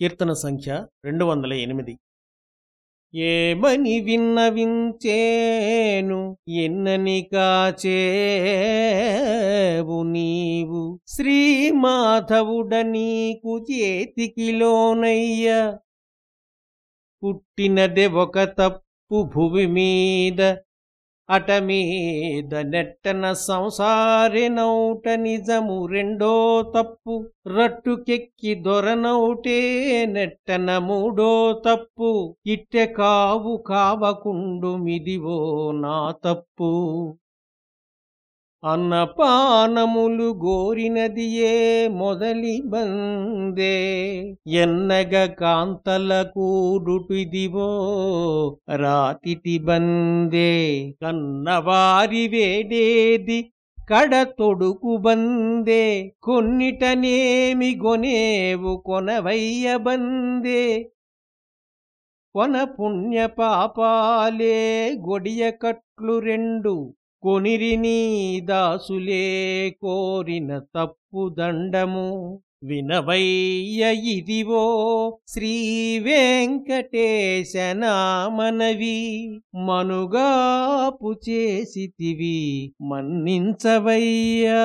కీర్తన సంఖ్య రెండు వందల ఎనిమిది. ఏమని విన్నవించేను ఎన్నని కాచేవు నీవు? శ్రీమాధవుడ నీకు చేతికిలోనయ్య పుట్టినదే ఒక తప్పు భువి మీద అట మీద నెట్టన సంసారినౌట నిజము రెండో తప్పు రట్టుకెక్కి దొరనౌటే నెట్టన మూడో తప్పు ఇట్టె కావు కావకుండు మిదివో నా తప్పు. అన్నపానములు గోరినదియే మొదలి బందే. ఎన్నగ కాంతల కూడుటిదివో రాతిటి బందే. కన్నవారి వేడేది కడ తొడుకు బందే. కొన్నిటనేమి గొనేవు కొనవయ్య బందే. కొన పుణ్య పాపాలే గొడియ కట్లు రెండు కొనిరి నీ దాసులే కోరిన తప్పు దండము వినవయ్య ఇదివో శ్రీ వెంకటేశనామనవి మనుగాపు చేసితివి మన్నించవయ్యా.